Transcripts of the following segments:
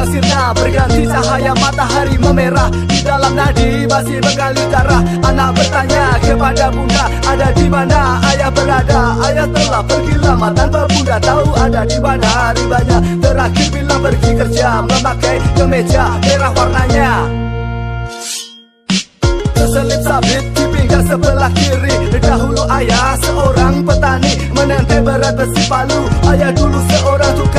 Bersinar sinar berganti cahaya matahari memerah. Di dalam nadi masih mengalir darah. Anak bertanya kepada bunda Ada di mana ayah berada? Ayah telah pergi lama tanpa bunda Tahu ada di mana. Ribanya Terakhir bila pergi kerja Memakai kemeja merah warnanya. Terselip sabit di pinggang sebelah kiri. Dahulu ayah seorang petani menenteng berat besi palu. Ayah dulu seorang tukang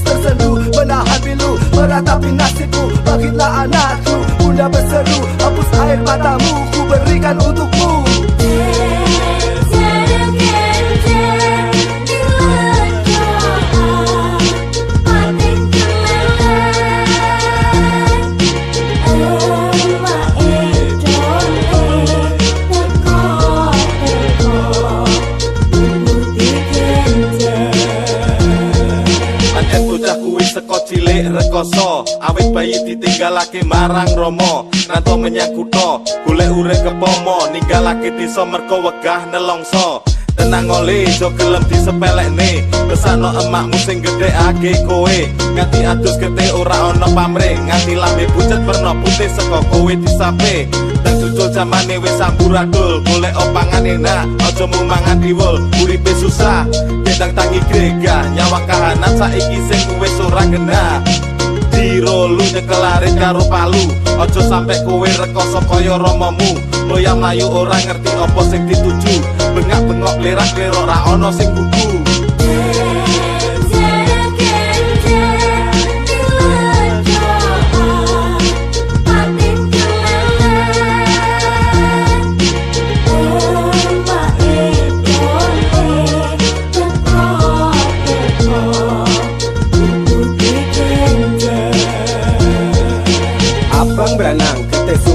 menangis tersendu Menahan bilu Meratapi nasibku. Bagilah anakku Bunda berseru Hapus air matamu. Ku berikan untukmu rekoso awit bayi ditinggalake marang romo. Nanto menyang kutha golek urip kepomo ninggalake desa merko wegah nelongso. Tenang oleh jo kelem disepelekne. Besano emakmu sing gedheake kowe. Nganti adus gete ora ana pamre nganti lambe pucet werna putih saka kowe disape. Dan cucul zamane wis samburadul golek opangan enak aja mung mangan diwul uripe susah Gedang tangi grega nyawa kahanan saiki sing wis ora kena Dirolu nyekelarin karo palu. Ojo sampe kowe rekoso kaya romomu. Loya mlayu ora ngerti apa sing dituju. Bengak-bengok lerak-lerok ra ono sing gugu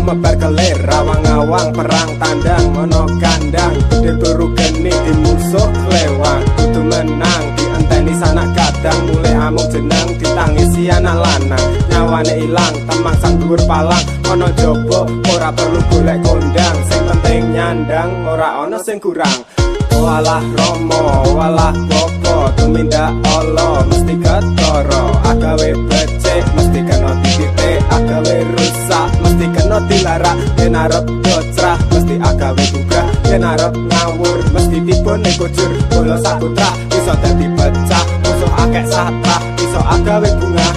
mebar kelir rawang-awang perang tandang mono kandang gede turu geni di musuh lewang kudu menang dienteni sanak kadang mulai amung jenang ditangisi anak lanang nyawane ilang temang sang dhuwur palang ono jobo ora perlu golek kondang sing penting nyandang ora ono sing kurang. Walah romo walah popo tuminda olo mesti ketoro agawe rusak mesti kena dilarak yen arep docrah mesti agawe buka yen arep ngawur mesti dipun kujur bolos sakutra iso dadi pecah. Musuh akeh satra iso agawe bunga